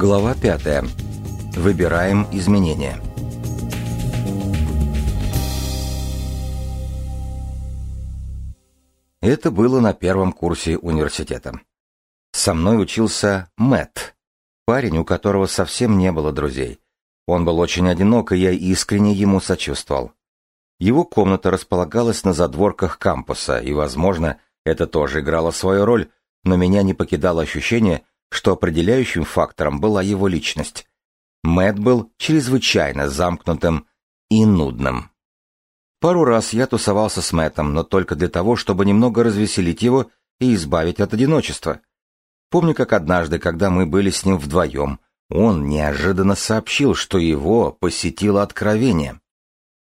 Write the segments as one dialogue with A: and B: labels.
A: Глава 5. Выбираем изменения. Это было на первом курсе университета. Со мной учился Мэтт, парень, у которого совсем не было друзей. Он был очень одинок, и я искренне ему сочувствовал. Его комната располагалась на задворках кампуса, и, возможно, это тоже играло свою роль, но меня не покидало ощущение, что определяющим фактором была его личность. Мэт был чрезвычайно замкнутым и нудным. Пару раз я тусовался с Мэтом, но только для того, чтобы немного развеселить его и избавить от одиночества. Помню, как однажды, когда мы были с ним вдвоем, он неожиданно сообщил, что его посетило откровение.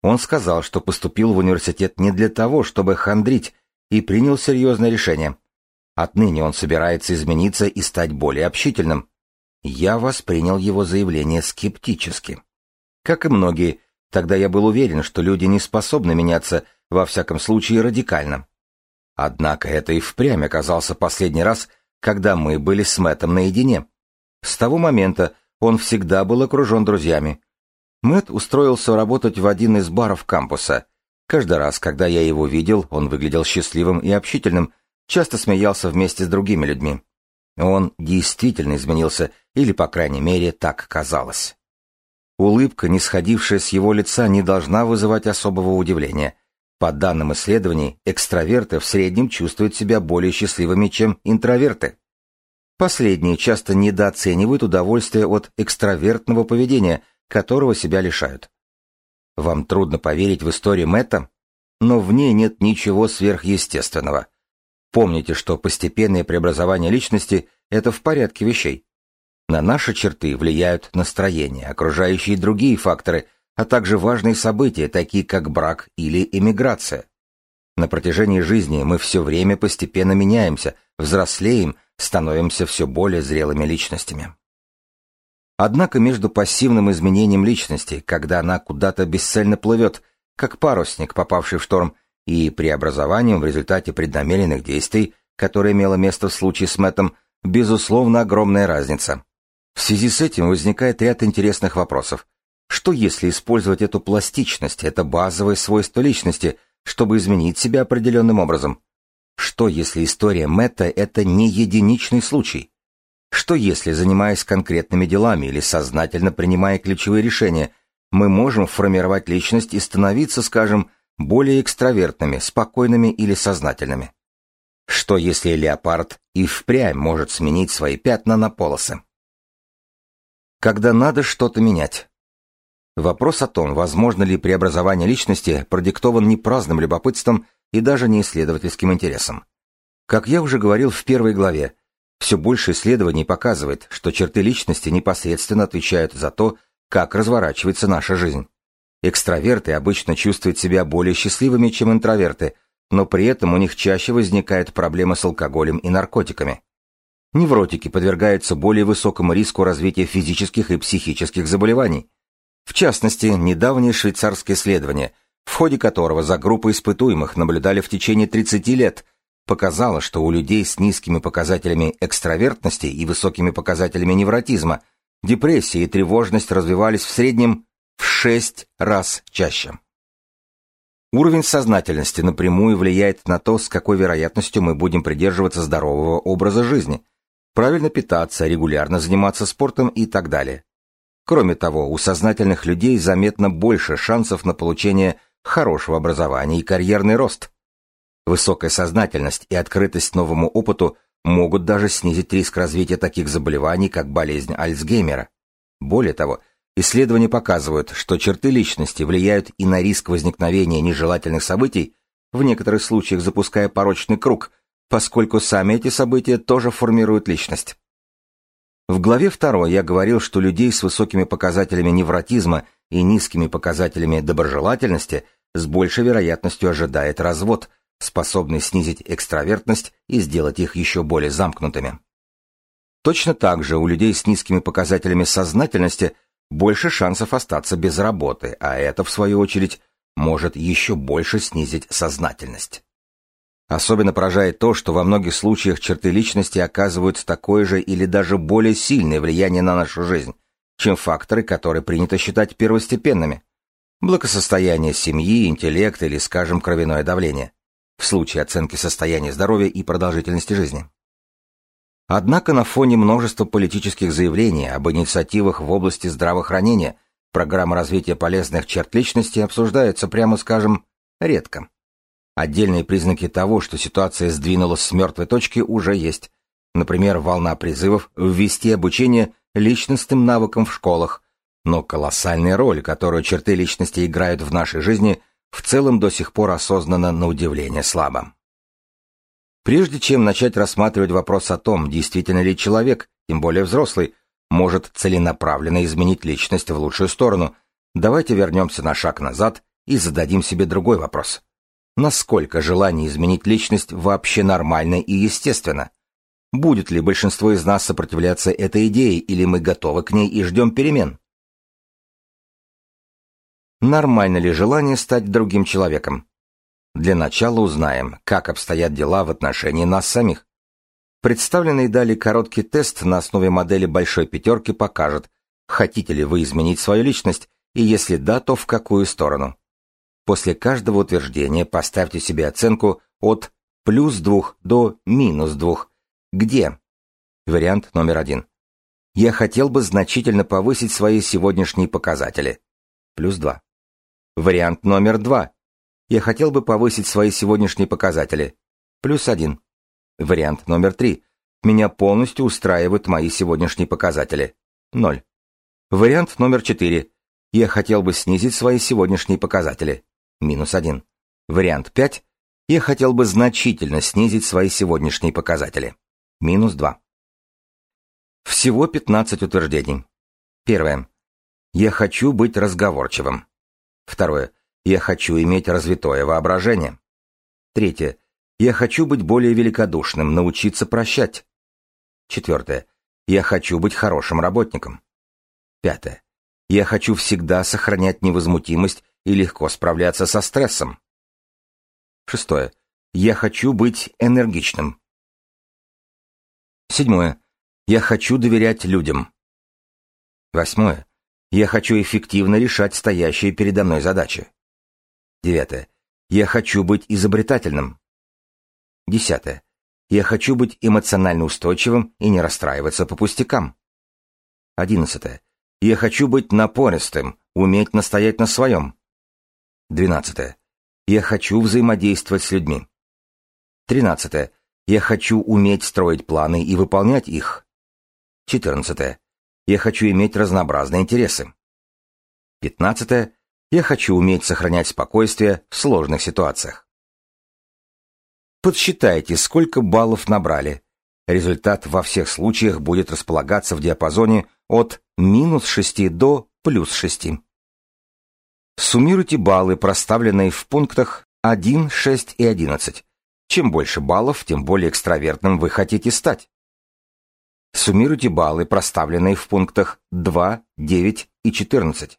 A: Он сказал, что поступил в университет не для того, чтобы хандрить, и принял серьезное решение. Отныне он собирается измениться и стать более общительным. Я воспринял его заявление скептически. Как и многие, тогда я был уверен, что люди не способны меняться, во всяком случае, радикально. Однако это и впрямь оказался последний раз, когда мы были с Мэттом наедине. С того момента он всегда был окружен друзьями. Мэтт устроился работать в один из баров кампуса. Каждый раз, когда я его видел, он выглядел счастливым и общительным, часто смеялся вместе с другими людьми. Он действительно изменился, или, по крайней мере, так казалось. Улыбка, не сходившая с его лица, не должна вызывать особого удивления. По данным исследований, экстраверты в среднем чувствуют себя более счастливыми, чем интроверты. Последние часто недооценивают удовольствие от экстравертного поведения, которого себя лишают. Вам трудно поверить в историю Мэтта, но в ней нет ничего сверхъестественного. Помните, что постепенное преобразование личности – это в порядке вещей. На наши черты влияют настроение, окружающие другие факторы, а также важные события, такие как брак или эмиграция. На протяжении жизни мы все время постепенно меняемся, взрослеем, становимся все более зрелыми личностями. Однако между пассивным изменением личности, когда она куда-то бесцельно плывет, как парусник, попавший в шторм, и преобразованием в результате преднамеренных действий, которое имело место в случае с Мэттом, безусловно, огромная разница. В связи с этим возникает ряд интересных вопросов. Что если использовать эту пластичность, это базовое свойство личности, чтобы изменить себя определенным образом? Что если история Мэтта – это не единичный случай? Что если, занимаясь конкретными делами или сознательно принимая ключевые решения, мы можем формировать личность и становиться, скажем, более экстравертными, спокойными или сознательными. Что если леопард и впрямь может сменить свои пятна на полосы? Когда надо что-то менять. Вопрос о том, возможно ли преобразование личности, продиктован не праздным любопытством и даже не исследовательским интересом. Как я уже говорил в первой главе, все больше исследований показывает, что черты личности непосредственно отвечают за то, как разворачивается наша жизнь. Экстраверты обычно чувствуют себя более счастливыми, чем интроверты, но при этом у них чаще возникают проблемы с алкоголем и наркотиками. Невротики подвергаются более высокому риску развития физических и психических заболеваний. В частности, недавнее швейцарское исследование, в ходе которого за группой испытуемых наблюдали в течение 30 лет, показало, что у людей с низкими показателями экстравертности и высокими показателями невротизма депрессия и тревожность развивались в среднем в шесть раз чаще. Уровень сознательности напрямую влияет на то, с какой вероятностью мы будем придерживаться здорового образа жизни, правильно питаться, регулярно заниматься спортом и так далее. Кроме того, у сознательных людей заметно больше шансов на получение хорошего образования и карьерный рост. Высокая сознательность и открытость новому опыту могут даже снизить риск развития таких заболеваний, как болезнь Альцгеймера. Более того, Исследования показывают, что черты личности влияют и на риск возникновения нежелательных событий, в некоторых случаях запуская порочный круг, поскольку сами эти события тоже формируют личность. В главе 2 я говорил, что людей с высокими показателями невротизма и низкими показателями доброжелательности с большей вероятностью ожидает развод, способный снизить экстравертность и сделать их еще более замкнутыми. Точно так же у людей с низкими показателями сознательности – больше шансов остаться без работы, а это, в свою очередь, может еще больше снизить сознательность. Особенно поражает то, что во многих случаях черты личности оказывают такое же или даже более сильное влияние на нашу жизнь, чем факторы, которые принято считать первостепенными. Благосостояние семьи, интеллект или, скажем, кровяное давление. В случае оценки состояния здоровья и продолжительности жизни. Однако на фоне множества политических заявлений об инициативах в области здравоохранения программа развития полезных черт личности обсуждается, прямо скажем, редко. Отдельные признаки того, что ситуация сдвинулась с мертвой точки, уже есть. Например, волна призывов ввести обучение личностным навыкам в школах, но колоссальная роль, которую черты личности играют в нашей жизни, в целом до сих пор осознана на удивление слабо. Прежде чем начать рассматривать вопрос о том, действительно ли человек, тем более взрослый, может целенаправленно изменить личность в лучшую сторону, давайте вернемся на шаг назад и зададим себе другой вопрос насколько желание изменить личность вообще нормально и естественно. Будет ли большинство из нас сопротивляться этой идее, или мы готовы к ней и ждем перемен? Нормально ли желание стать другим человеком? Для начала узнаем, как обстоят дела в отношении нас самих. Представленный далее короткий тест на основе модели большой пятерки покажет, хотите ли вы изменить свою личность, и если да, то в какую сторону. После каждого утверждения поставьте себе оценку от плюс 2 до минус 2. Где? Вариант номер один. Я хотел бы значительно повысить свои сегодняшние показатели. Плюс 2. Вариант номер два. Я хотел бы повысить свои сегодняшние показатели. Плюс 1. Вариант номер три. Меня полностью устраивают мои сегодняшние показатели. 0. Вариант номер 4. Я хотел бы снизить свои сегодняшние показатели минус 1. Вариант 5. Я хотел бы значительно снизить свои сегодняшние показатели. Минус 2. Всего 15 утверждений. Первое. Я хочу быть разговорчивым. Второе. Я хочу иметь развитое воображение. Третье. Я хочу быть более великодушным, научиться прощать. Четвертое. Я хочу быть хорошим работником. Пятое. Я хочу всегда сохранять невозмутимость и легко справляться со стрессом. Шестое. Я хочу быть энергичным. Седьмое. Я хочу доверять людям. Восьмое. Я хочу эффективно решать стоящие передо мной задачи. Девятое. Я хочу быть изобретательным. Десятое. Я хочу быть эмоционально устойчивым и не расстраиваться по пустякам. Одиннадцатое. Я хочу быть напористым, уметь настоять на своем. Двенадцатое. Я хочу взаимодействовать с людьми. Тринадцатое. Я хочу уметь строить планы и выполнять их. Четырнадцатое. Я хочу иметь разнообразные интересы. Пятнадцатое. Я хочу уметь сохранять спокойствие в сложных ситуациях. Подсчитайте, сколько баллов набрали. Результат во всех случаях будет располагаться в диапазоне от минус 6 до плюс 6. Суммируйте баллы, проставленные в пунктах 1, 6 и 11. Чем больше баллов, тем более экстравертным вы хотите стать. Суммируйте баллы, проставленные в пунктах 2, 9 и 14.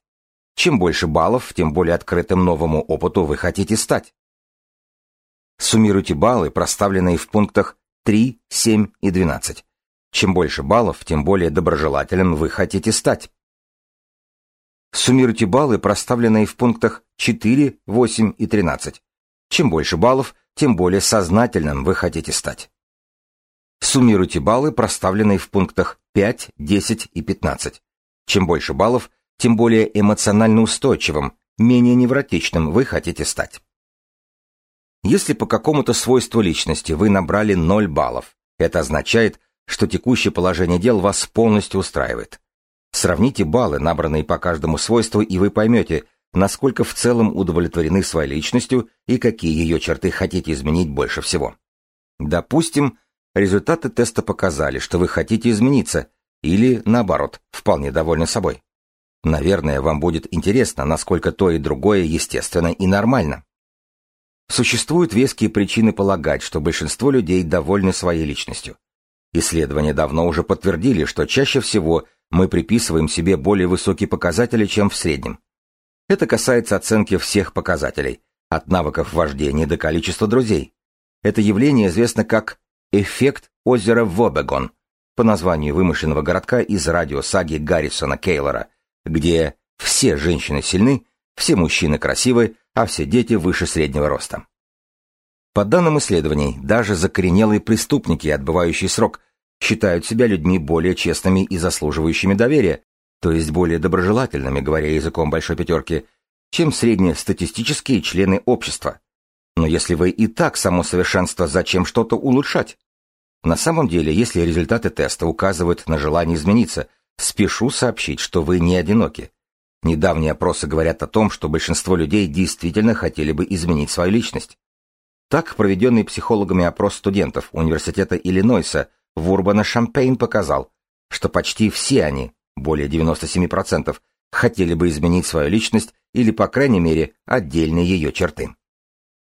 A: Чем больше баллов, тем более открытым новому опыту вы хотите стать. Суммируйте баллы, проставленные в пунктах 3, 7 и 12. Чем больше баллов, тем более доброжелательным вы хотите стать. Суммируйте баллы, проставленные в пунктах 4, 8 и 13. Чем больше баллов, тем более сознательным вы хотите стать. Суммируйте баллы, проставленные в пунктах 5, 10 и 15. Чем больше баллов, тем более эмоционально устойчивым, менее невротичным вы хотите стать. Если по какому-то свойству личности вы набрали 0 баллов, это означает, что текущее положение дел вас полностью устраивает. Сравните баллы, набранные по каждому свойству, и вы поймете, насколько в целом удовлетворены своей личностью и какие ее черты хотите изменить больше всего. Допустим, результаты теста показали, что вы хотите измениться, или, наоборот, вполне довольны собой. Наверное, вам будет интересно, насколько то и другое естественно и нормально. Существуют веские причины полагать, что большинство людей довольны своей личностью. Исследования давно уже подтвердили, что чаще всего мы приписываем себе более высокие показатели, чем в среднем. Это касается оценки всех показателей, от навыков вождения до количества друзей. Это явление известно как эффект озера Вобегон, по названию вымышленного городка из радиосаги Гаррисона Кейлора, где все женщины сильны, все мужчины красивы, а все дети выше среднего роста. По данным исследований, даже закоренелые преступники, отбывающие срок, считают себя людьми более честными и заслуживающими доверия, то есть более доброжелательными, говоря языком большой пятерки, чем среднестатистические члены общества. Но если вы и так само совершенство, зачем что-то улучшать? На самом деле, если результаты теста указывают на желание измениться, спешу сообщить, что вы не одиноки. Недавние опросы говорят о том, что большинство людей действительно хотели бы изменить свою личность. Так, проведенный психологами опрос студентов Университета Иллинойса в Урбана-Шампейн показал, что почти все они, более 97%, хотели бы изменить свою личность или, по крайней мере, отдельные ее черты.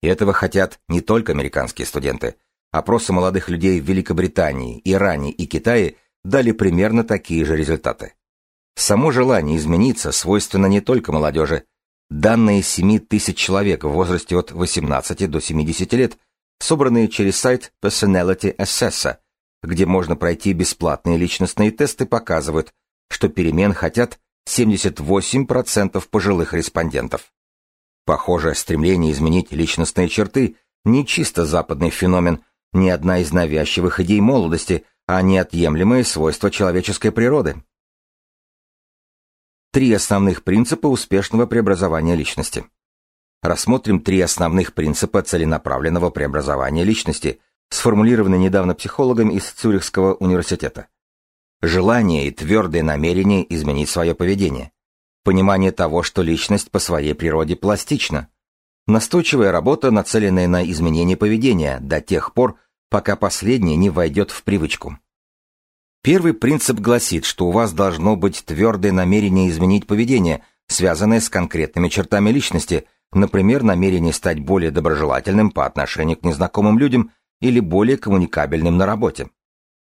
A: И этого хотят не только американские студенты. Опросы молодых людей в Великобритании, Иране и Китае дали примерно такие же результаты. Само желание измениться свойственно не только молодежи. Данные 7 тысяч человек в возрасте от 18 до 70 лет, собранные через сайт Personality Assessor, где можно пройти бесплатные личностные тесты, показывают, что перемен хотят 78% пожилых респондентов. Похоже, стремление изменить личностные черты не чисто западный феномен, не одна из навязчивых идей молодости, а неотъемлемое свойство человеческой природы. Три основных принципа успешного преобразования личности. Рассмотрим три основных принципа целенаправленного преобразования личности, сформулированные недавно психологом из Цюрихского университета. Желание и твердое намерение изменить свое поведение. Понимание того, что личность по своей природе пластична. Настойчивая работа, нацеленная на изменение поведения до тех пор, пока последнее не войдет в привычку. Первый принцип гласит, что у вас должно быть твердое намерение изменить поведение, связанное с конкретными чертами личности, например, намерение стать более доброжелательным по отношению к незнакомым людям или более коммуникабельным на работе.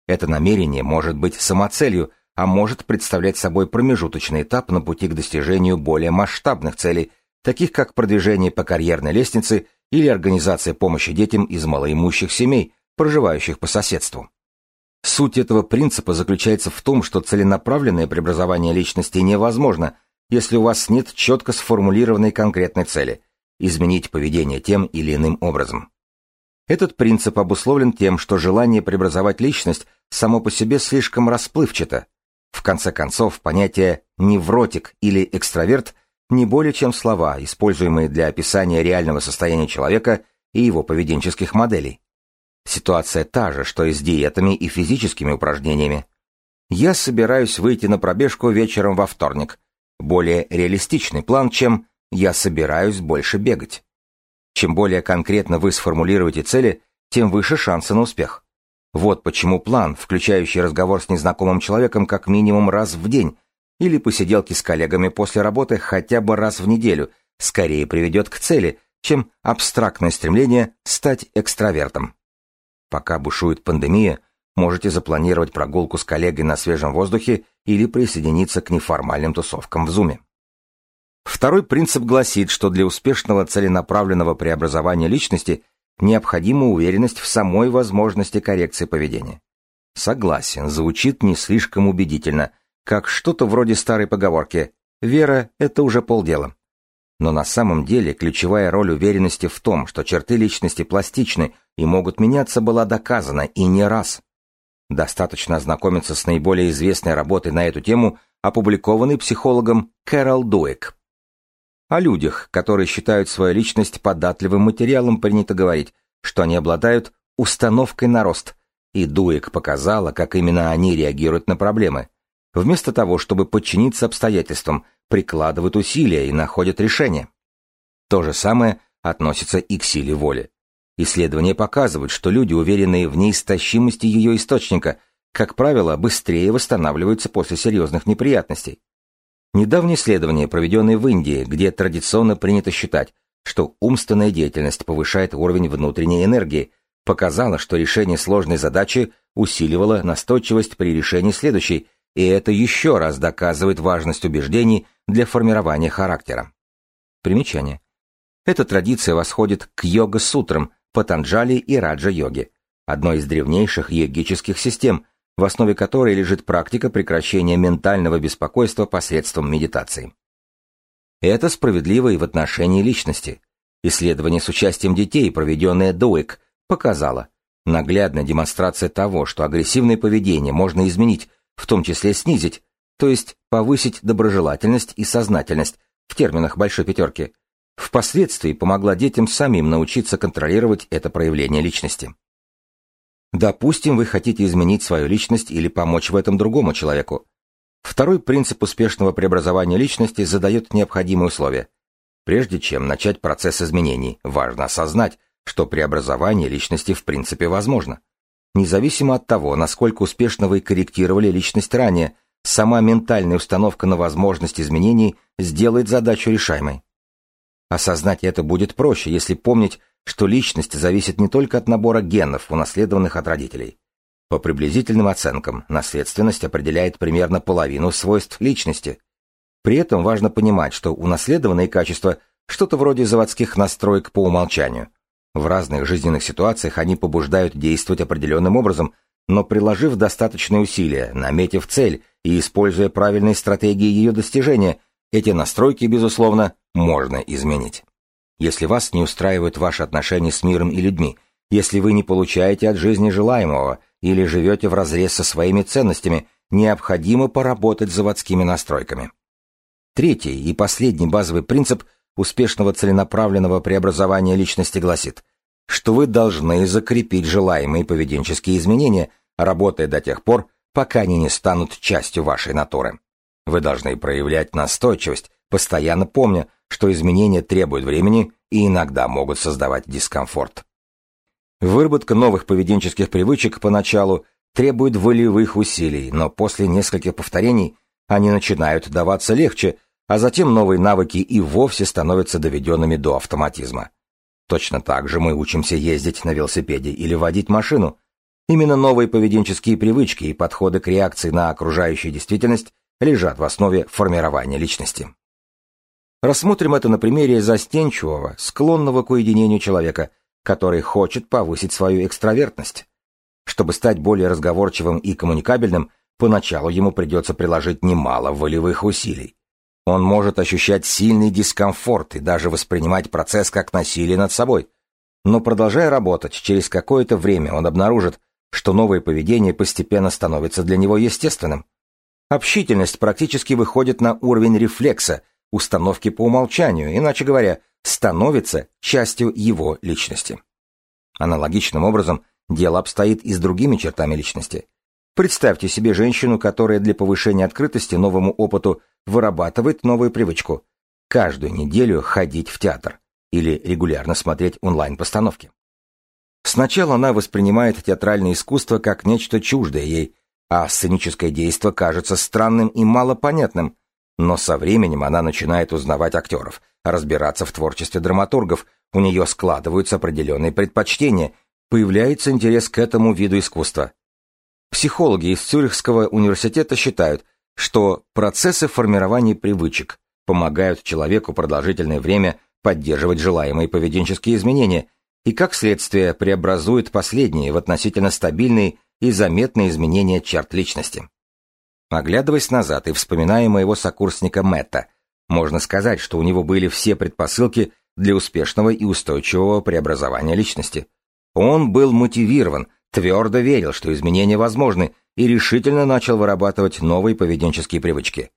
A: Это намерение может быть самоцелью, а может представлять собой промежуточный этап на пути к достижению более масштабных целей, таких как продвижение по карьерной лестнице или организация помощи детям из малоимущих семей, проживающих по соседству. Суть этого принципа заключается в том, что целенаправленное преобразование личности невозможно, если у вас нет четко сформулированной конкретной цели – изменить поведение тем или иным образом. Этот принцип обусловлен тем, что желание преобразовать личность само по себе слишком расплывчато. В конце концов, понятие «невротик» или «экстраверт» не более чем слова, используемые для описания реального состояния человека и его поведенческих моделей. Ситуация та же, что и с диетами и физическими упражнениями. Я собираюсь выйти на пробежку вечером во вторник. Более реалистичный план, чем «я собираюсь больше бегать». Чем более конкретно вы сформулируете цели, тем выше шансы на успех. Вот почему план, включающий разговор с незнакомым человеком как минимум раз в день, или посиделки с коллегами после работы хотя бы раз в неделю, скорее приведет к цели, чем абстрактное стремление стать экстравертом. Пока бушует пандемия, можете запланировать прогулку с коллегой на свежем воздухе или присоединиться к неформальным тусовкам в Зуме. Второй принцип гласит, что для успешного целенаправленного преобразования личности необходима уверенность в самой возможности коррекции поведения. Согласен, звучит не слишком убедительно, как что-то вроде старой поговорки «вера – это уже полдела». Но на самом деле ключевая роль уверенности в том, что черты личности пластичны и могут меняться, была доказана и не раз. Достаточно ознакомиться с наиболее известной работой на эту тему, опубликованной психологом Кэрол Дуэк о людях, которые считают свою личность податливым материалом, принято говорить, что они обладают установкой на рост, и Дуэк показала, как именно они реагируют на проблемы. Вместо того, чтобы подчиниться обстоятельствам, прикладывают усилия и находят решение. То же самое относится и к силе воли. Исследования показывают, что люди, уверенные в неистощимости ее источника, как правило, быстрее восстанавливаются после серьезных неприятностей. Недавние исследования, проведенные в Индии, где традиционно принято считать, что умственная деятельность повышает уровень внутренней энергии, показало, что решение сложной задачи усиливало настойчивость при решении следующей, и это еще раз доказывает важность убеждений для формирования характера. Примечание. Эта традиция восходит к йога-сутрам, Патанджали и Раджа-йоги, одной из древнейших йогических систем, в основе которой лежит практика прекращения ментального беспокойства посредством медитации. Это справедливо и в отношении личности. Исследование с участием детей, проведенное Дуэк, показало, наглядная демонстрация того, что агрессивное поведение можно изменить, в том числе снизить, то есть повысить доброжелательность и сознательность в терминах большой пятерки, впоследствии помогла детям самим научиться контролировать это проявление личности. Допустим, вы хотите изменить свою личность или помочь в этом другому человеку. Второй принцип успешного преобразования личности задает необходимые условия. Прежде чем начать процесс изменений, важно осознать, что преобразование личности в принципе возможно. Независимо от того, насколько успешно вы корректировали личность ранее, сама ментальная установка на возможность изменений сделает задачу решаемой. Осознать это будет проще, если помнить, что личность зависит не только от набора генов, унаследованных от родителей. По приблизительным оценкам, наследственность определяет примерно половину свойств личности. При этом важно понимать, что унаследованные качества – что-то вроде заводских настроек по умолчанию. В разных жизненных ситуациях они побуждают действовать определенным образом, но приложив достаточные усилия, наметив цель и используя правильные стратегии ее достижения, эти настройки, безусловно, можно изменить. Если вас не устраивают ваши отношения с миром и людьми, если вы не получаете от жизни желаемого или живете вразрез со своими ценностями, необходимо поработать с заводскими настройками. Третий и последний базовый принцип успешного целенаправленного преобразования личности гласит, что вы должны закрепить желаемые поведенческие изменения, работая до тех пор, пока они не станут частью вашей натуры. Вы должны проявлять настойчивость, постоянно помня, что изменения требуют времени и иногда могут создавать дискомфорт. Выработка новых поведенческих привычек поначалу требует волевых усилий, но после нескольких повторений они начинают даваться легче, а затем новые навыки и вовсе становятся доведенными до автоматизма. Точно так же мы учимся ездить на велосипеде или водить машину. Именно новые поведенческие привычки и подходы к реакции на окружающую действительность лежат в основе формирования личности. Рассмотрим это на примере застенчивого, склонного к уединению человека, который хочет повысить свою экстравертность. Чтобы стать более разговорчивым и коммуникабельным, поначалу ему придется приложить немало волевых усилий. Он может ощущать сильный дискомфорт и даже воспринимать процесс как насилие над собой. Но продолжая работать, через какое-то время он обнаружит, что новое поведение постепенно становится для него естественным. Общительность практически выходит на уровень рефлекса, установки по умолчанию, иначе говоря, становится частью его личности. Аналогичным образом дело обстоит и с другими чертами личности. Представьте себе женщину, которая для повышения открытости новому опыту вырабатывает новую привычку – каждую неделю ходить в театр или регулярно смотреть онлайн-постановки. Сначала она воспринимает театральное искусство как нечто чуждое ей, а сценическое действо кажется странным и малопонятным, но со временем она начинает узнавать актеров, разбираться в творчестве драматургов, у нее складываются определенные предпочтения, появляется интерес к этому виду искусства. Психологи из Цюрихского университета считают, что процессы формирования привычек помогают человеку продолжительное время поддерживать желаемые поведенческие изменения и, как следствие, преобразуют последние в относительно стабильные и заметные изменения черт личности. Оглядываясь назад и вспоминая моего сокурсника Мэтта, можно сказать, что у него были все предпосылки для успешного и устойчивого преобразования личности. Он был мотивирован, твердо верил, что изменения возможны, и решительно начал вырабатывать новые поведенческие привычки.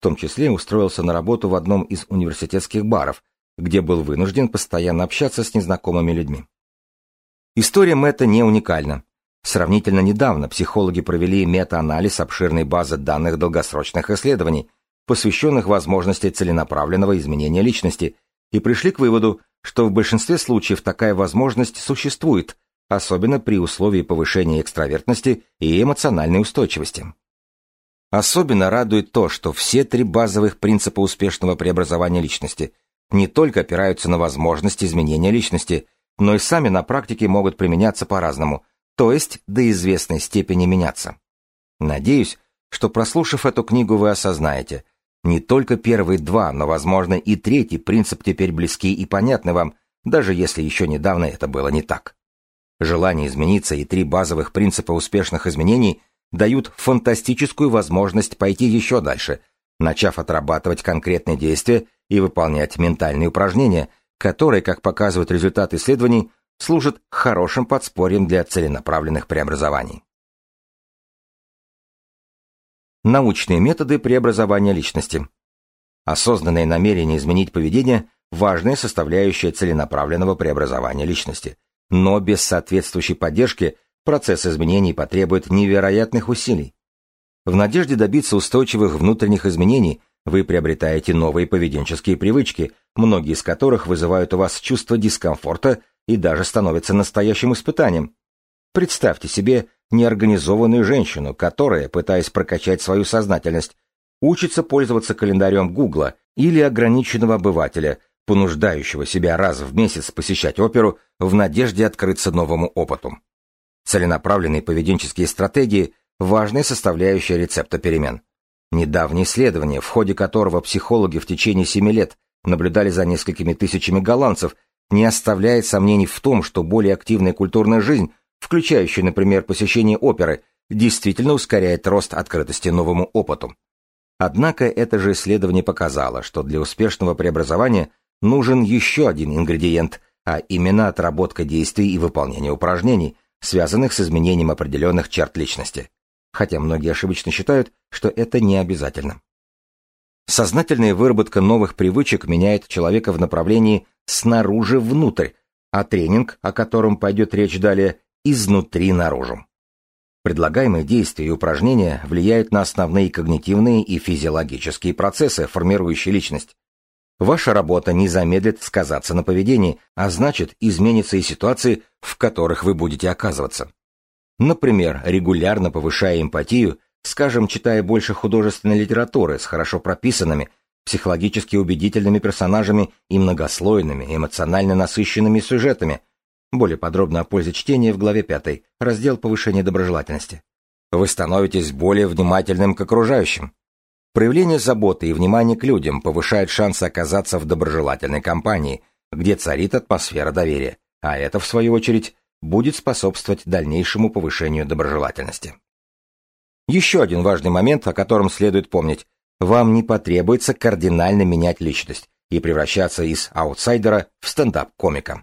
A: В том числе устроился на работу в одном из университетских баров, где был вынужден постоянно общаться с незнакомыми людьми. История Мэтта не уникальна. Сравнительно недавно психологи провели мета-анализ обширной базы данных долгосрочных исследований, посвященных возможности целенаправленного изменения личности, и пришли к выводу, что в большинстве случаев такая возможность существует, особенно при условии повышения экстравертности и эмоциональной устойчивости. Особенно радует то, что все три базовых принципа успешного преобразования личности не только опираются на возможность изменения личности, но и сами на практике могут применяться по-разному, то есть до известной степени меняться. Надеюсь, что прослушав эту книгу вы осознаете, не только первые два, но, возможно, и третий принцип теперь близки и понятны вам, даже если еще недавно это было не так. Желание измениться и три базовых принципа успешных изменений дают фантастическую возможность пойти еще дальше, начав отрабатывать конкретные действия и выполнять ментальные упражнения, которые, как показывают результаты исследований, служат хорошим подспорьем для целенаправленных преобразований. Научные методы преобразования личности. Осознанное намерение изменить поведение – важная составляющая целенаправленного преобразования личности. Но без соответствующей поддержки процесс изменений потребует невероятных усилий. В надежде добиться устойчивых внутренних изменений вы приобретаете новые поведенческие привычки, многие из которых вызывают у вас чувство дискомфорта и даже становятся настоящим испытанием. Представьте себе неорганизованную женщину, которая, пытаясь прокачать свою сознательность, учится пользоваться календарем Гугла или ограниченного обывателя, понуждающего себя раз в месяц посещать оперу в надежде открыться новому опыту. Целенаправленные поведенческие стратегии – важная составляющая рецепта перемен. Недавнее исследование, в ходе которого психологи в течение семи лет наблюдали за несколькими тысячами голландцев, не оставляет сомнений в том, что более активная культурная жизнь, включающая, например, посещение оперы, действительно ускоряет рост открытости новому опыту. Однако это же исследование показало, что для успешного преобразования нужен еще один ингредиент, а именно отработка действий и выполнение упражнений, связанных с изменением определенных черт личности. Хотя многие ошибочно считают, что это не обязательно. Сознательная выработка новых привычек меняет человека в направлении снаружи внутрь, а тренинг, о котором пойдет речь далее, изнутри наружу. Предлагаемые действия и упражнения влияют на основные когнитивные и физиологические процессы, формирующие личность. Ваша работа не замедлит сказаться на поведении, а значит, изменятся и ситуации, в которых вы будете оказываться. Например, регулярно повышая эмпатию, скажем, читая больше художественной литературы с хорошо прописанными, психологически убедительными персонажами и многослойными, эмоционально насыщенными сюжетами. Более подробно о пользе чтения в главе 5, раздел повышения доброжелательности. Вы становитесь более внимательным к окружающим. Проявление заботы и внимания к людям повышает шансы оказаться в доброжелательной компании, где царит атмосфера доверия, а это, в свою очередь, будет способствовать дальнейшему повышению доброжелательности. Еще один важный момент, о котором следует помнить. Вам не потребуется кардинально менять личность и превращаться из аутсайдера в стендап-комика.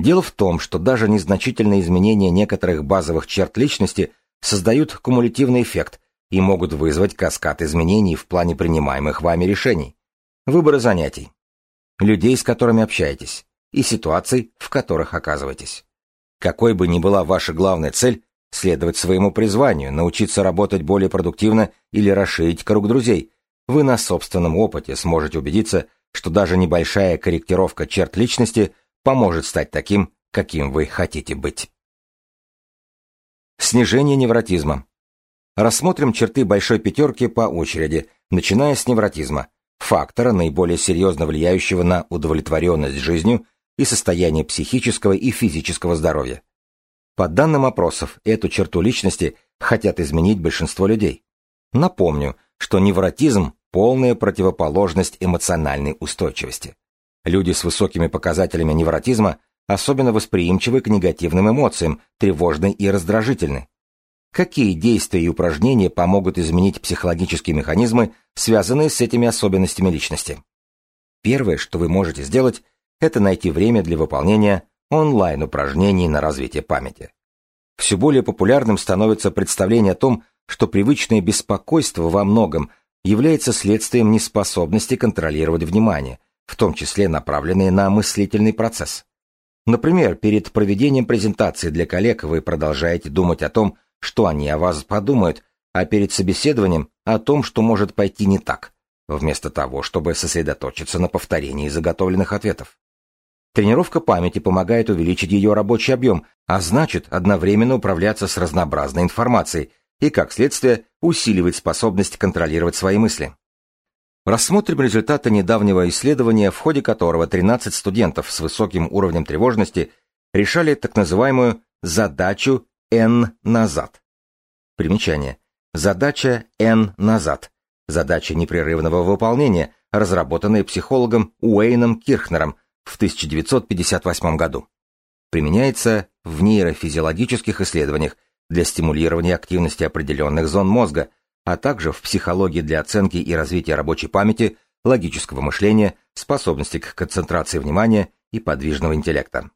A: Дело в том, что даже незначительные изменения некоторых базовых черт личности создают кумулятивный эффект и могут вызвать каскад изменений в плане принимаемых вами решений, выбора занятий, людей, с которыми общаетесь, и ситуаций, в которых оказываетесь. Какой бы ни была ваша главная цель, следовать своему призванию, научиться работать более продуктивно или расширить круг друзей, вы на собственном опыте сможете убедиться, что даже небольшая корректировка черт личности поможет стать таким, каким вы хотите быть. Снижение невротизма. Рассмотрим черты большой пятерки по очереди, начиная с невротизма, фактора, наиболее серьезно влияющего на удовлетворенность жизнью и состояние психического и физического здоровья. По данным опросов, эту черту личности хотят изменить большинство людей. Напомню, что невротизм – полная противоположность эмоциональной устойчивости. Люди с высокими показателями невротизма особенно восприимчивы к негативным эмоциям, тревожны и раздражительны. Какие действия и упражнения помогут изменить психологические механизмы, связанные с этими особенностями личности? Первое, что вы можете сделать, это найти время для выполнения онлайн-упражнений на развитие памяти. Все более популярным становится представление о том, что привычное беспокойство во многом является следствием неспособности контролировать внимание, в том числе направленное на мыслительный процесс. Например, перед проведением презентации для коллег вы продолжаете думать о том, что они о вас подумают, а перед собеседованием о том, что может пойти не так, вместо того, чтобы сосредоточиться на повторении заготовленных ответов. Тренировка памяти помогает увеличить ее рабочий объем, а значит одновременно управляться с разнообразной информацией и, как следствие, усиливать способность контролировать свои мысли. Рассмотрим результаты недавнего исследования, в ходе которого 13 студентов с высоким уровнем тревожности решали так называемую задачу N назад. Примечание. Задача N назад. Задача непрерывного выполнения, разработанная психологом Уэйном Кирхнером в 1958 году. Применяется в нейрофизиологических исследованиях для стимулирования активности определенных зон мозга, а также в психологии для оценки и развития рабочей памяти, логического мышления, способности к концентрации внимания и подвижного интеллекта.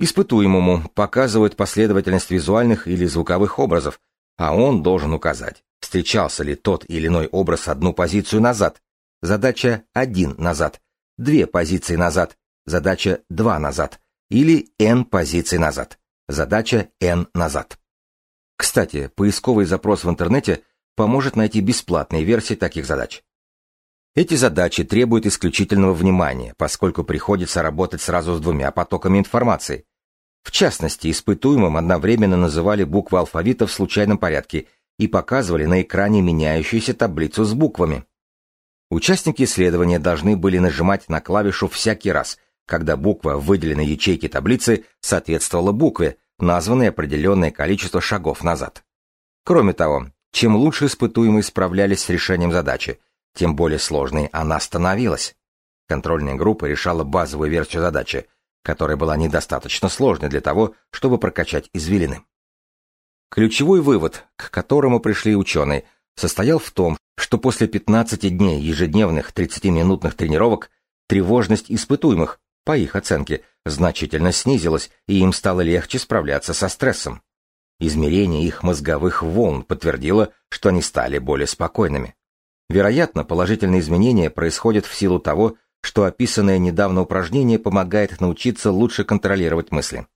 A: Испытуемому показывают последовательность визуальных или звуковых образов, а он должен указать, встречался ли тот или иной образ одну позицию назад. Задача один назад, две позиции назад, задача два назад, или n позиций назад, задача n назад. Кстати, поисковый запрос в интернете поможет найти бесплатные версии таких задач. Эти задачи требуют исключительного внимания, поскольку приходится работать сразу с двумя потоками информации. В частности, испытуемым одновременно называли буквы алфавита в случайном порядке и показывали на экране меняющуюся таблицу с буквами. Участники исследования должны были нажимать на клавишу всякий раз, когда буква в выделенной ячейке таблицы соответствовала букве, названной определенное количество шагов назад. Кроме того, чем лучше испытуемые справлялись с решением задачи, тем более сложной она становилась. Контрольная группа решала базовую версию задачи, которая была недостаточно сложной для того, чтобы прокачать извилины. Ключевой вывод, к которому пришли ученые, состоял в том, что после 15 дней ежедневных 30-минутных тренировок тревожность испытуемых, по их оценке, значительно снизилась, и им стало легче справляться со стрессом. Измерение их мозговых волн подтвердило, что они стали более спокойными. Вероятно, положительные изменения происходят в силу того, что описанное недавно упражнение помогает научиться лучше контролировать мысли.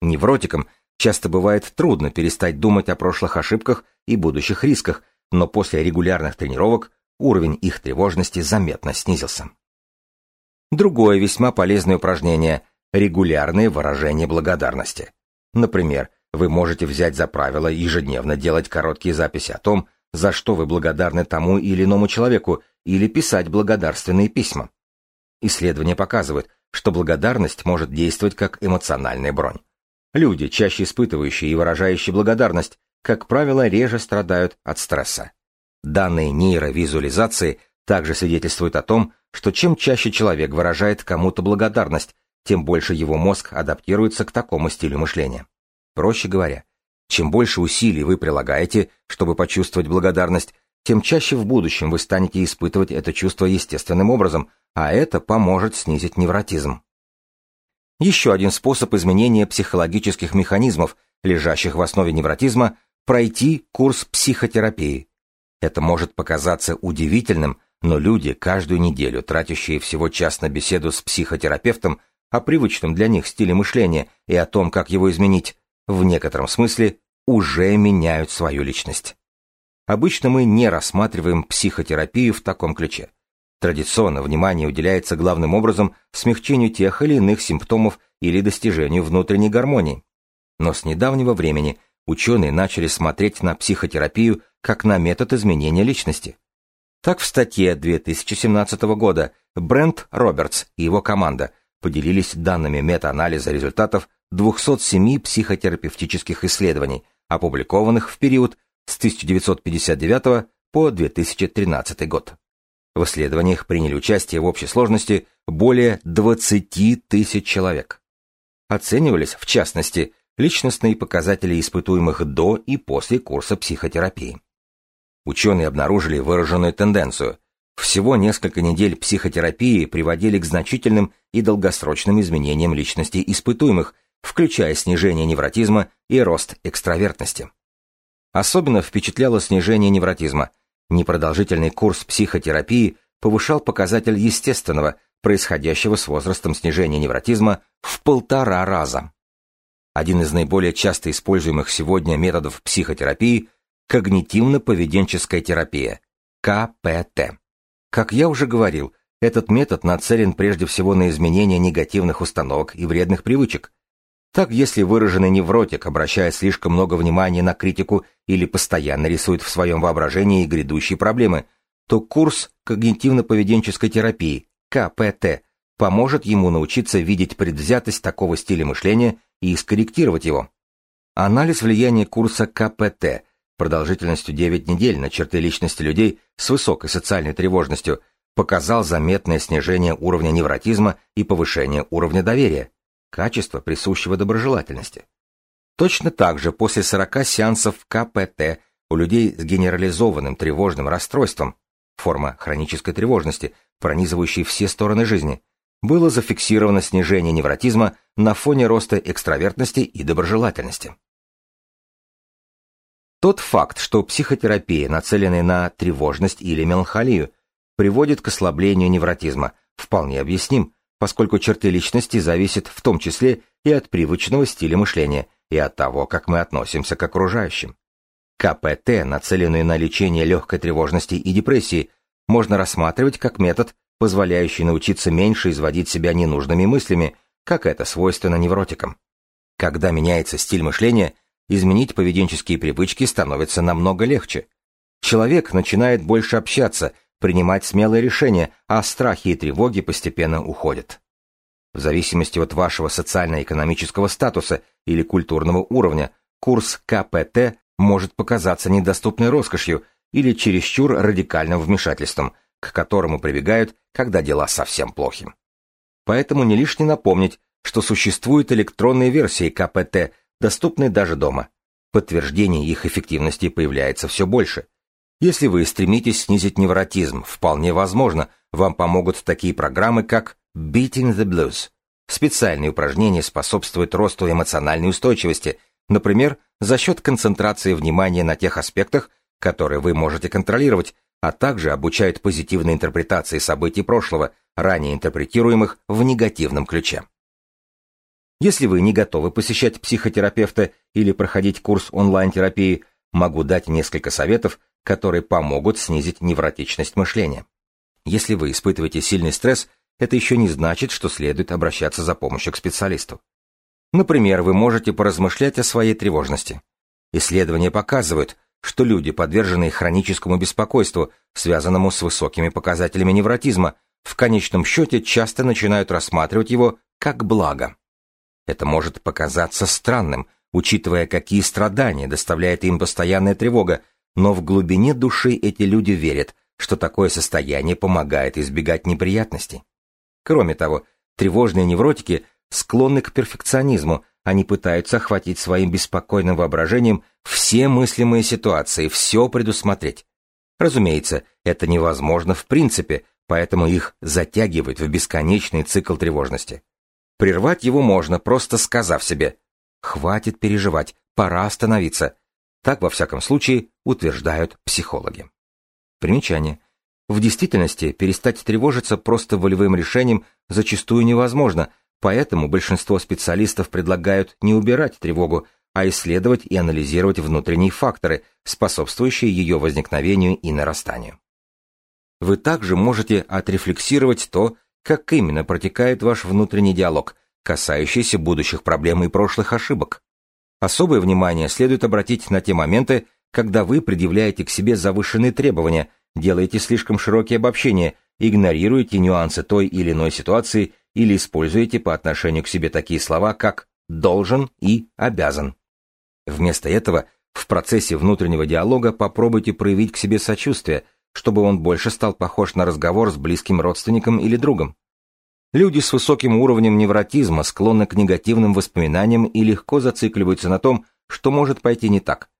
A: Невротикам часто бывает трудно перестать думать о прошлых ошибках и будущих рисках, но после регулярных тренировок уровень их тревожности заметно снизился. Другое весьма полезное упражнение – регулярные выражения благодарности. Например, вы можете взять за правило ежедневно делать короткие записи о том, за что вы благодарны тому или иному человеку, или писать благодарственные письма. Исследования показывают, что благодарность может действовать как эмоциональная бронь. Люди, чаще испытывающие и выражающие благодарность, как правило, реже страдают от стресса. Данные нейровизуализации также свидетельствуют о том, что чем чаще человек выражает кому-то благодарность, тем больше его мозг адаптируется к такому стилю мышления. Проще говоря, чем больше усилий вы прилагаете, чтобы почувствовать благодарность, тем чаще в будущем вы станете испытывать это чувство естественным образом, а это поможет снизить невротизм. Еще один способ изменения психологических механизмов, лежащих в основе невротизма, пройти курс психотерапии. Это может показаться удивительным, но люди, каждую неделю тратящие всего час на беседу с психотерапевтом о привычном для них стиле мышления и о том, как его изменить, в некотором смысле уже меняют свою личность. Обычно мы не рассматриваем психотерапию в таком ключе. Традиционно внимание уделяется главным образом смягчению тех или иных симптомов или достижению внутренней гармонии. Но с недавнего времени ученые начали смотреть на психотерапию как на метод изменения личности. Так в статье 2017 года Брент Робертс и его команда поделились данными мета-анализа результатов 207 психотерапевтических исследований, опубликованных в период с 1959 по 2013 год. В исследованиях приняли участие в общей сложности более 20 тысяч человек. Оценивались, в частности, личностные показатели испытуемых до и после курса психотерапии. Ученые обнаружили выраженную тенденцию. Всего несколько недель психотерапии приводили к значительным и долгосрочным изменениям личности испытуемых, включая снижение невротизма и рост экстравертности. Особенно впечатляло снижение невротизма. Непродолжительный курс психотерапии повышал показатель естественного, происходящего с возрастом снижения невротизма, в полтора раза. Один из наиболее часто используемых сегодня методов психотерапии – когнитивно-поведенческая терапия, КПТ. Как я уже говорил, этот метод нацелен прежде всего на изменение негативных установок и вредных привычек, так, если выраженный невротик обращает слишком много внимания на критику или постоянно рисует в своем воображении грядущие проблемы, то курс когнитивно-поведенческой терапии, КПТ, поможет ему научиться видеть предвзятость такого стиля мышления и скорректировать его. Анализ влияния курса КПТ продолжительностью 9 недель на черты личности людей с высокой социальной тревожностью показал заметное снижение уровня невротизма и повышение уровня доверия, качества, присущего доброжелательности. Точно так же после 40 сеансов КПТ у людей с генерализованным тревожным расстройством, форма хронической тревожности, пронизывающей все стороны жизни, было зафиксировано снижение невротизма на фоне роста экстравертности и доброжелательности. Тот факт, что психотерапия, нацеленная на тревожность или меланхолию, приводит к ослаблению невротизма, вполне объясним, поскольку черты личности зависят в том числе и от привычного стиля мышления, и от того, как мы относимся к окружающим. КПТ, нацеленный на лечение легкой тревожности и депрессии, можно рассматривать как метод, позволяющий научиться меньше изводить себя ненужными мыслями, как это свойственно невротикам. Когда меняется стиль мышления, изменить поведенческие привычки становится намного легче. Человек начинает больше общаться, принимать смелые решения, а страхи и тревоги постепенно уходят. В зависимости от вашего социально-экономического статуса или культурного уровня, курс КПТ может показаться недоступной роскошью или чересчур радикальным вмешательством, к которому прибегают, когда дела совсем плохи. Поэтому не лишне напомнить, что существуют электронные версии КПТ, доступные даже дома. Подтверждение их эффективности появляется все больше. Если вы стремитесь снизить невротизм, вполне возможно, вам помогут такие программы, как Beating the Blues. Специальные упражнения способствуют росту эмоциональной устойчивости, например, за счет концентрации внимания на тех аспектах, которые вы можете контролировать, а также обучают позитивной интерпретации событий прошлого, ранее интерпретируемых в негативном ключе. Если вы не готовы посещать психотерапевта или проходить курс онлайн-терапии, могу дать несколько советов, которые помогут снизить невротичность мышления. Если вы испытываете сильный стресс, это еще не значит, что следует обращаться за помощью к специалисту. Например, вы можете поразмышлять о своей тревожности. Исследования показывают, что люди, подверженные хроническому беспокойству, связанному с высокими показателями невротизма, в конечном счете часто начинают рассматривать его как благо. Это может показаться странным, учитывая, какие страдания доставляет им постоянная тревога, но в глубине души эти люди верят, что такое состояние помогает избегать неприятностей. Кроме того, тревожные невротики склонны к перфекционизму, они пытаются охватить своим беспокойным воображением все мыслимые ситуации, все предусмотреть. Разумеется, это невозможно в принципе, поэтому их затягивает в бесконечный цикл тревожности. Прервать его можно, просто сказав себе «хватит переживать, пора остановиться». Так, во всяком случае, утверждают психологи. Примечание. В действительности перестать тревожиться просто волевым решением зачастую невозможно, поэтому большинство специалистов предлагают не убирать тревогу, а исследовать и анализировать внутренние факторы, способствующие ее возникновению и нарастанию. Вы также можете отрефлексировать то, как именно протекает ваш внутренний диалог, касающийся будущих проблем и прошлых ошибок. Особое внимание следует обратить на те моменты, когда вы предъявляете к себе завышенные требования – делаете слишком широкие обобщения, игнорируете нюансы той или иной ситуации или используете по отношению к себе такие слова, как «должен» и «обязан». Вместо этого в процессе внутреннего диалога попробуйте проявить к себе сочувствие, чтобы он больше стал похож на разговор с близким родственником или другом. Люди с высоким уровнем невротизма склонны к негативным воспоминаниям и легко зацикливаются на том, что может пойти не так.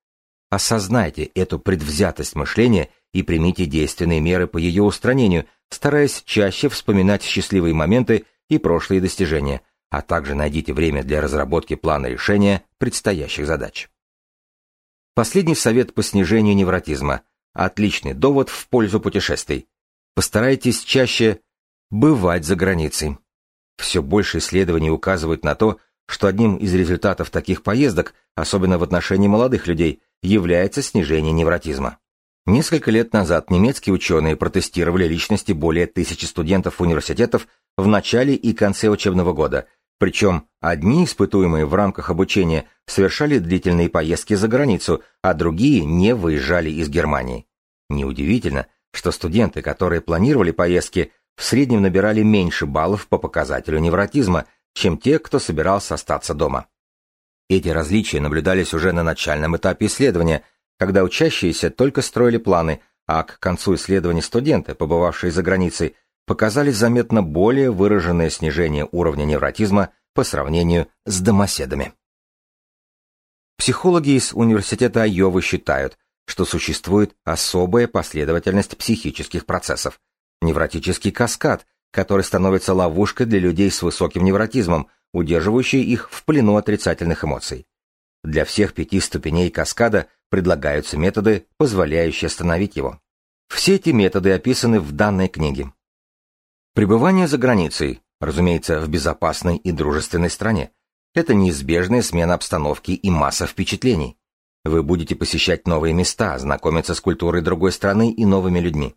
A: Осознайте эту предвзятость мышления и примите действенные меры по ее устранению, стараясь чаще вспоминать счастливые моменты и прошлые достижения, а также найдите время для разработки плана решения предстоящих задач. Последний совет по снижению невротизма. Отличный довод в пользу путешествий. Постарайтесь чаще бывать за границей. Все больше исследований указывают на то, что одним из результатов таких поездок, особенно в отношении молодых людей, является снижение невротизма. Несколько лет назад немецкие ученые протестировали личности более тысячи студентов университетов в начале и конце учебного года, причем одни испытуемые в рамках обучения совершали длительные поездки за границу, а другие не выезжали из Германии. Неудивительно, что студенты, которые планировали поездки, в среднем набирали меньше баллов по показателю невротизма, чем те, кто собирался остаться дома. Эти различия наблюдались уже на начальном этапе исследования – когда учащиеся только строили планы, а к концу исследований студенты, побывавшие за границей, показали заметно более выраженное снижение уровня невротизма по сравнению с домоседами. Психологи из Университета Айовы считают, что существует особая последовательность психических процессов, невротический каскад, который становится ловушкой для людей с высоким невротизмом, удерживающий их в плену отрицательных эмоций. Для всех пяти ступеней каскада предлагаются методы, позволяющие остановить его. Все эти методы описаны в данной книге. Пребывание за границей, разумеется, в безопасной и дружественной стране, это неизбежная смена обстановки и масса впечатлений. Вы будете посещать новые места, знакомиться с культурой другой страны и новыми людьми.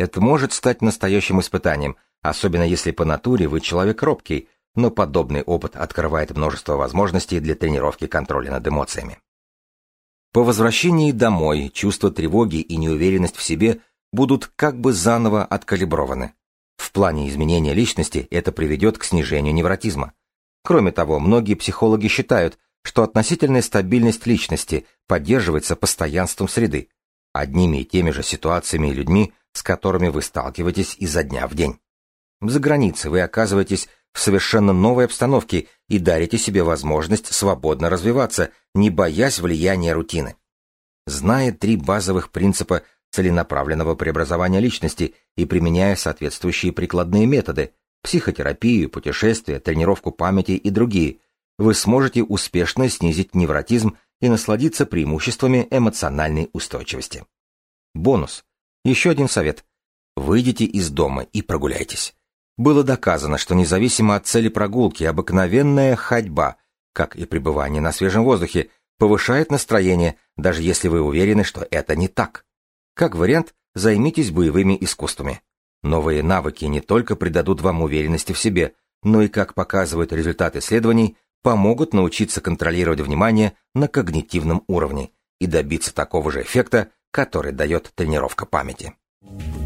A: Это может стать настоящим испытанием, особенно если по натуре вы человек робкий, но подобный опыт открывает множество возможностей для тренировки контроля над эмоциями. По возвращении домой чувство тревоги и неуверенность в себе будут как бы заново откалиброваны. В плане изменения личности это приведет к снижению невротизма. Кроме того, многие психологи считают, что относительная стабильность личности поддерживается постоянством среды, одними и теми же ситуациями и людьми, с которыми вы сталкиваетесь изо дня в день. За границей вы оказываетесь в совершенно новой обстановке и дарите себе возможность свободно развиваться, не боясь влияния рутины. Зная три базовых принципа целенаправленного преобразования личности и применяя соответствующие прикладные методы – психотерапию, путешествия, тренировку памяти и другие – вы сможете успешно снизить невротизм и насладиться преимуществами эмоциональной устойчивости. Бонус. Еще один совет. Выйдите из дома и прогуляйтесь. Было доказано, что независимо от цели прогулки, обыкновенная ходьба, как и пребывание на свежем воздухе, повышает настроение, даже если вы уверены, что это не так. Как вариант, займитесь боевыми искусствами. Новые навыки не только придадут вам уверенности в себе, но и, как показывают результаты исследований, помогут научиться контролировать внимание на когнитивном уровне и добиться такого же эффекта, который дает тренировка памяти. Thank you